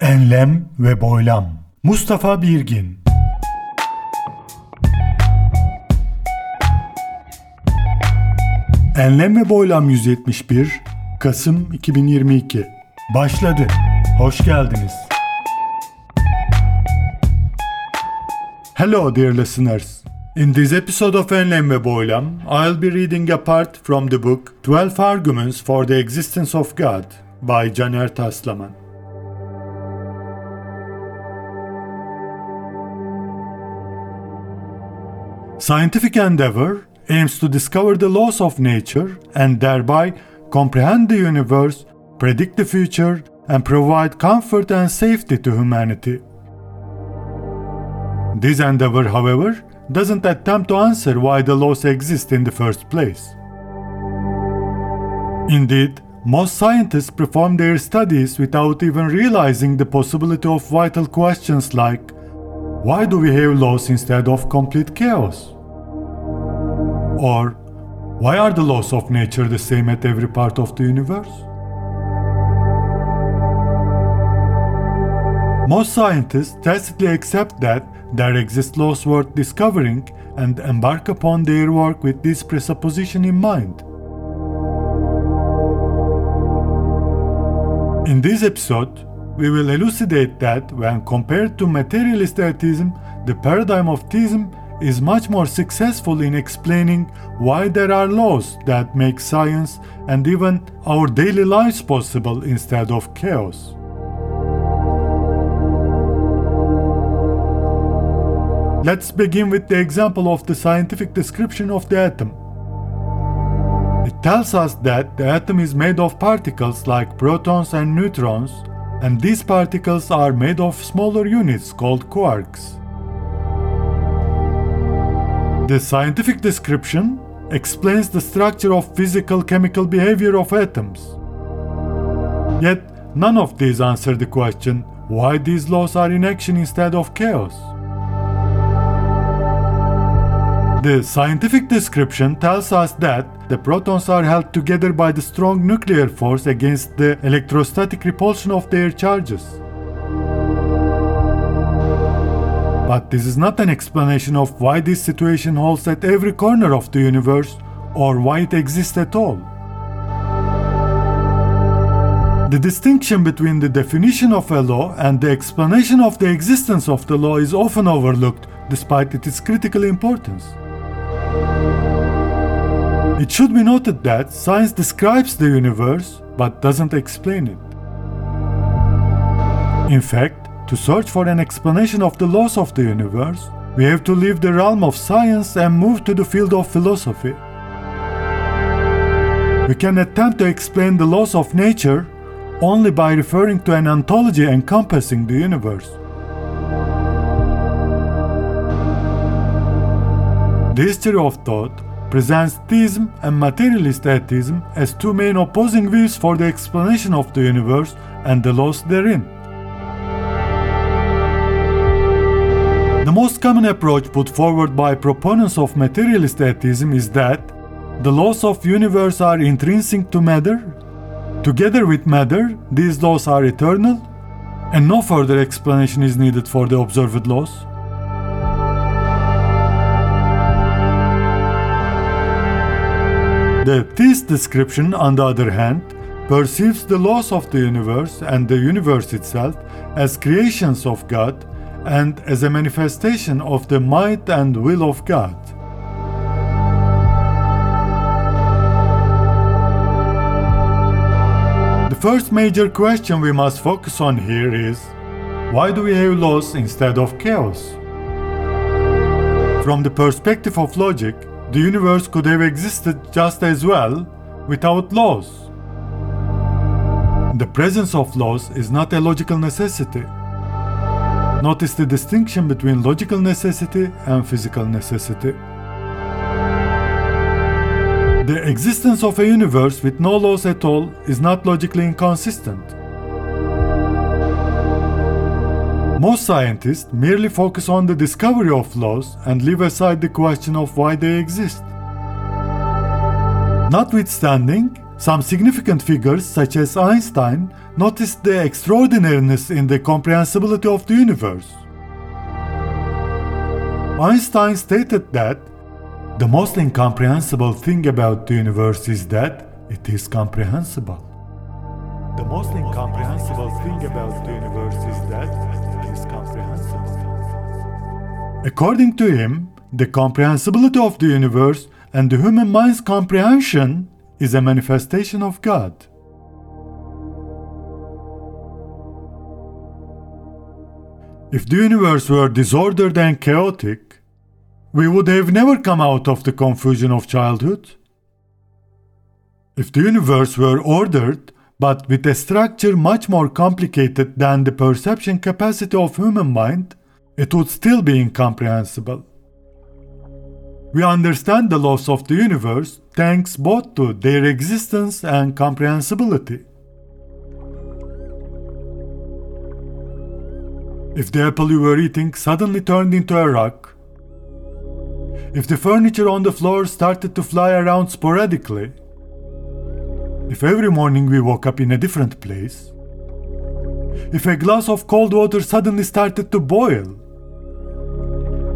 Enlem ve Boylam Mustafa Birgin Enlem ve Boylam 171 Kasım 2022 Başladı. Hoş geldiniz. Hello dear listeners. In this episode of Enlem ve Boylam, I'll be reading a part from the book 12 Arguments for the Existence of God by Caner Taslaman. Scientific endeavor aims to discover the laws of nature and thereby comprehend the universe, predict the future, and provide comfort and safety to humanity. This endeavor, however, doesn't attempt to answer why the laws exist in the first place. Indeed, most scientists perform their studies without even realizing the possibility of vital questions like why do we have laws instead of complete chaos? Or why are the laws of nature the same at every part of the universe? Most scientists tacitly accept that there exist laws worth discovering and embark upon their work with this presupposition in mind. In this episode, we will elucidate that when compared to materialist atheism, the paradigm of theism is much more successful in explaining why there are laws that make science and even our daily lives possible instead of chaos. Let's begin with the example of the scientific description of the atom. It tells us that the atom is made of particles like protons and neutrons, and these particles are made of smaller units called quarks. The scientific description explains the structure of physical chemical behavior of atoms. Yet, none of these answer the question why these laws are in action instead of chaos. The scientific description tells us that the protons are held together by the strong nuclear force against the electrostatic repulsion of their charges. But this is not an explanation of why this situation holds at every corner of the universe or why it exists at all. The distinction between the definition of a law and the explanation of the existence of the law is often overlooked despite its critical importance. It should be noted that science describes the universe but doesn't explain it. In fact, to search for an explanation of the laws of the universe, we have to leave the realm of science and move to the field of philosophy. We can attempt to explain the laws of nature only by referring to an ontology encompassing the universe. The history of thought presents theism and materialist atheism as two main opposing views for the explanation of the universe and the laws therein. The most common approach put forward by proponents of materialist atheism is that the laws of universe are intrinsic to matter. Together with matter, these laws are eternal, and no further explanation is needed for the observed laws. The theist description, on the other hand, perceives the laws of the universe and the universe itself as creations of God and as a manifestation of the might and will of God. The first major question we must focus on here is why do we have laws instead of chaos? From the perspective of logic, the universe could have existed just as well without laws. The presence of laws is not a logical necessity. Notice the distinction between logical necessity and physical necessity. The existence of a universe with no laws at all is not logically inconsistent. Most scientists merely focus on the discovery of laws and leave aside the question of why they exist. Notwithstanding, Some significant figures, such as Einstein, noticed the extraordinariness in the comprehensibility of the universe. Einstein stated that the most incomprehensible thing about the universe is that it is comprehensible. The most incomprehensible thing about the universe is that According to him, the comprehensibility of the universe and the human mind's comprehension is a manifestation of God. If the universe were disordered and chaotic, we would have never come out of the confusion of childhood. If the universe were ordered, but with a structure much more complicated than the perception capacity of human mind, it would still be incomprehensible. We understand the laws of the universe thanks both to their existence and comprehensibility. If the apple you were eating suddenly turned into a rock, if the furniture on the floor started to fly around sporadically, if every morning we woke up in a different place, if a glass of cold water suddenly started to boil,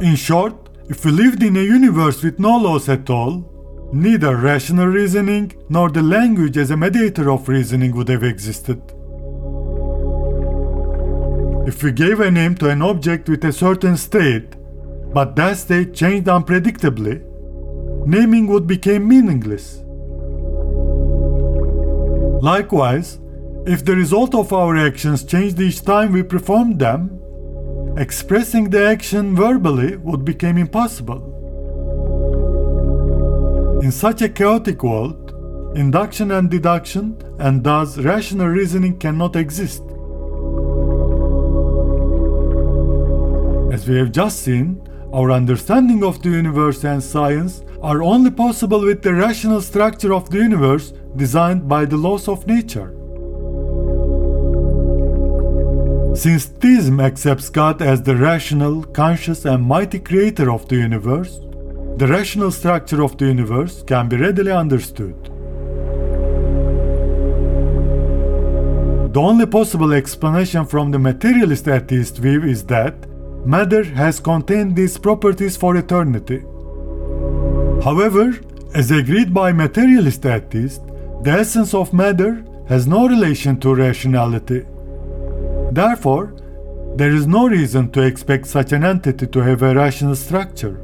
in short, if we lived in a universe with no laws at all, neither rational reasoning nor the language as a mediator of reasoning would have existed. If we gave a name to an object with a certain state, but that state changed unpredictably, naming would become meaningless. Likewise, if the result of our actions changed each time we performed them, expressing the action verbally would become impossible. In such a chaotic world, induction and deduction, and thus rational reasoning cannot exist. As we have just seen, our understanding of the universe and science are only possible with the rational structure of the universe designed by the laws of nature. Since theism accepts God as the rational, conscious, and mighty creator of the universe, the rational structure of the universe can be readily understood. The only possible explanation from the materialist atheist view is that matter has contained these properties for eternity. However, as agreed by materialist atheists, the essence of matter has no relation to rationality. Therefore, there is no reason to expect such an entity to have a rational structure.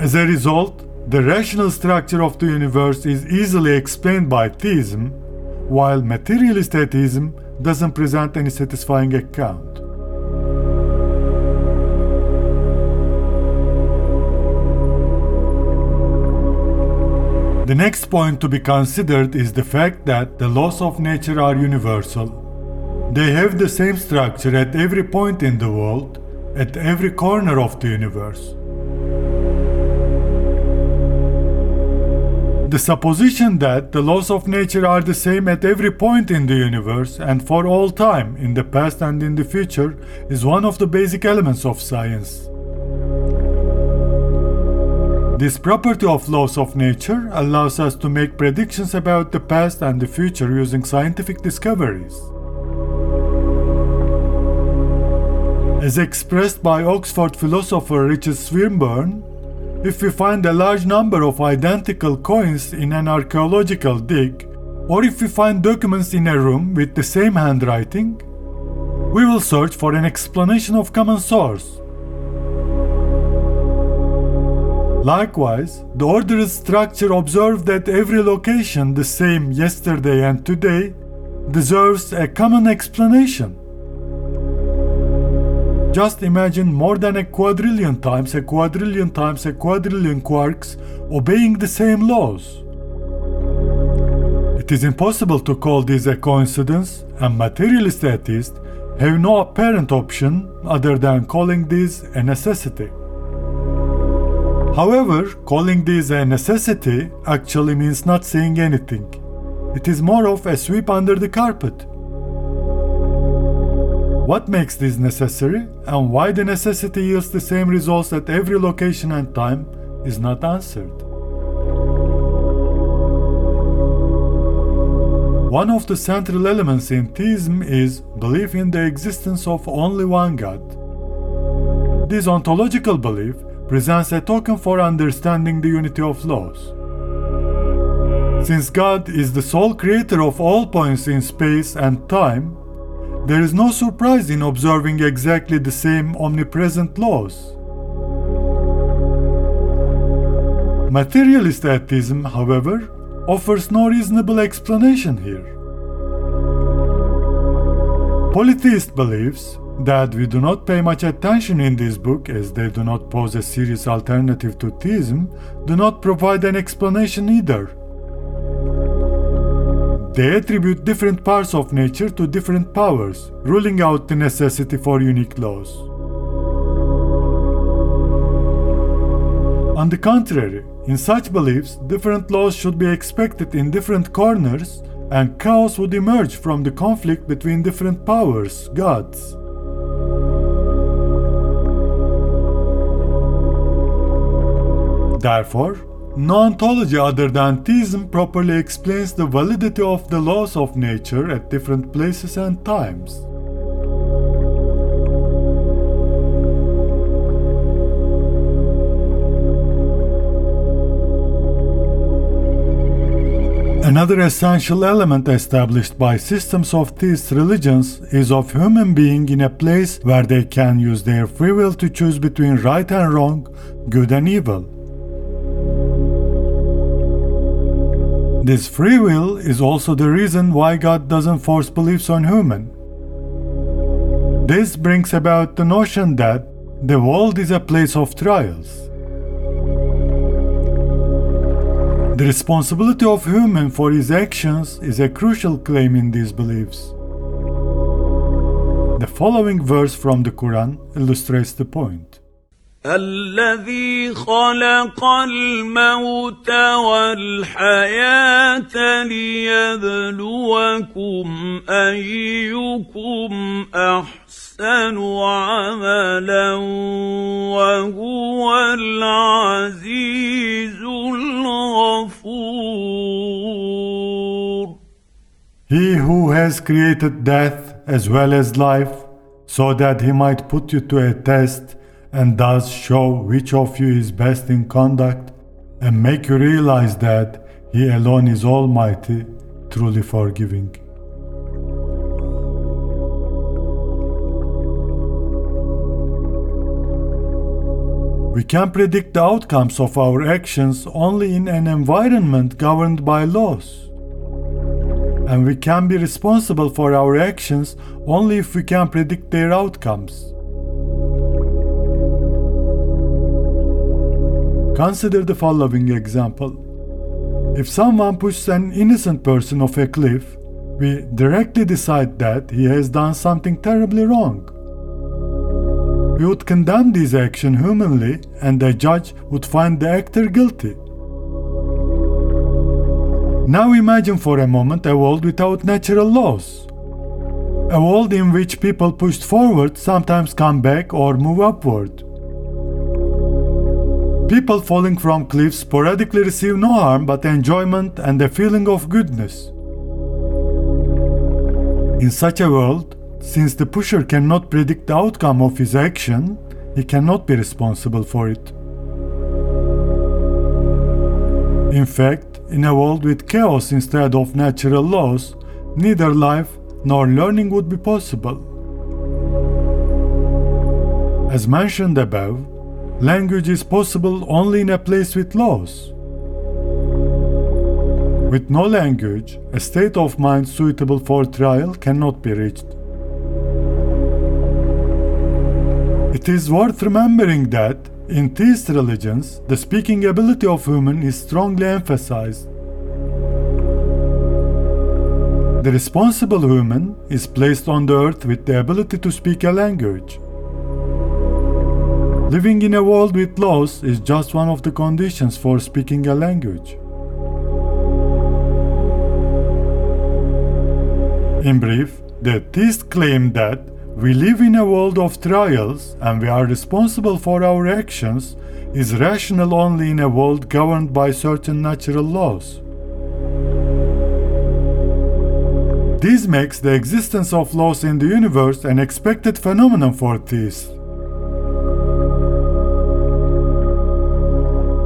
As a result, the rational structure of the universe is easily explained by theism, while materialist atheism doesn't present any satisfying account. The next point to be considered is the fact that the laws of nature are universal. They have the same structure at every point in the world, at every corner of the universe. The supposition that the laws of nature are the same at every point in the universe and for all time, in the past and in the future, is one of the basic elements of science. This property of laws of nature allows us to make predictions about the past and the future using scientific discoveries. As expressed by Oxford philosopher Richard Swinburne, if we find a large number of identical coins in an archaeological dig, or if we find documents in a room with the same handwriting, we will search for an explanation of common source. Likewise, the ordered structure observed at every location the same yesterday and today deserves a common explanation. Just imagine more than a quadrillion times a quadrillion times a quadrillion quarks obeying the same laws. It is impossible to call this a coincidence, and materialist atheists have no apparent option other than calling this a necessity. However, calling this a necessity actually means not saying anything. It is more of a sweep under the carpet. What makes this necessary and why the necessity yields the same results at every location and time is not answered. One of the central elements in theism is belief in the existence of only one God. This ontological belief presents a token for understanding the unity of laws. Since God is the sole creator of all points in space and time, there is no surprise in observing exactly the same omnipresent laws. Materialist atheism, however, offers no reasonable explanation here. Polytheist believes that we do not pay much attention in this book as they do not pose a serious alternative to theism, do not provide an explanation either. They attribute different parts of nature to different powers, ruling out the necessity for unique laws. On the contrary, in such beliefs, different laws should be expected in different corners, and chaos would emerge from the conflict between different powers, gods. Therefore, no ontology other than theism properly explains the validity of the laws of nature at different places and times. Another essential element established by systems of these religions is of human being in a place where they can use their free will to choose between right and wrong, good and evil. This free will is also the reason why God doesn't force beliefs on human. This brings about the notion that the world is a place of trials. The responsibility of human for his actions is a crucial claim in these beliefs. The following verse from the Quran illustrates the point. الذي خلق الموت والحياة ليبلوكم ايكم احسن عملا وهو العزيز الغفور He who has created death as well as life so that he might put you to a test and thus show which of you is best in conduct and make you realize that He alone is Almighty, truly forgiving. We can predict the outcomes of our actions only in an environment governed by laws. And we can be responsible for our actions only if we can predict their outcomes. Consider the following example. If someone pushes an innocent person off a cliff, we directly decide that he has done something terribly wrong. We would condemn this action humanly, and the judge would find the actor guilty. Now imagine for a moment a world without natural laws. A world in which people pushed forward sometimes come back or move upward. People falling from cliffs sporadically receive no harm but enjoyment and a feeling of goodness. In such a world, since the pusher cannot predict the outcome of his action, he cannot be responsible for it. In fact, in a world with chaos instead of natural laws, neither life nor learning would be possible. As mentioned above, language is possible only in a place with laws. With no language, a state of mind suitable for trial cannot be reached. It is worth remembering that in these religions, the speaking ability of human is strongly emphasized. The responsible human is placed on the earth with the ability to speak a language. Living in a world with laws is just one of the conditions for speaking a language. In brief, the theists claim that we live in a world of trials and we are responsible for our actions is rational only in a world governed by certain natural laws. This makes the existence of laws in the universe an expected phenomenon for theists.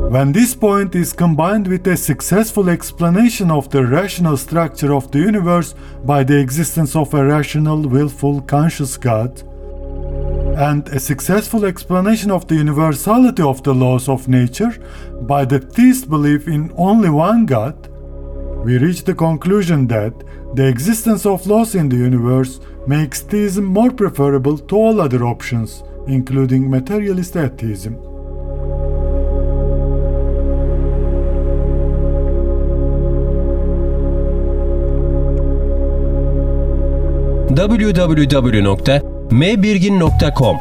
When this point is combined with a successful explanation of the rational structure of the universe by the existence of a rational, willful, conscious God, and a successful explanation of the universality of the laws of nature by the theist belief in only one God, we reach the conclusion that the existence of laws in the universe makes theism more preferable to all other options, including materialist atheism. www.mbirgin.com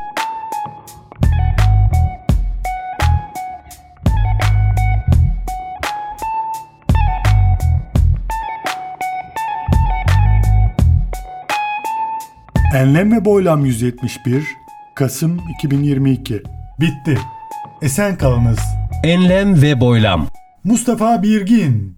Enlem ve Boylam 171 Kasım 2022 Bitti. Esen kalınız. Enlem ve boylam. Mustafa Birgin